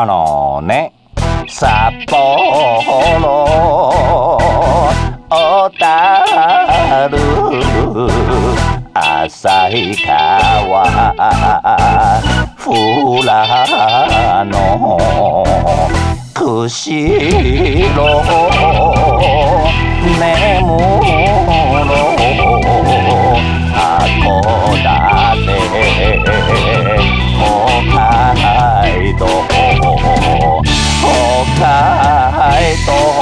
あのね。札幌小樽旭川富良野。釧路。根室さいと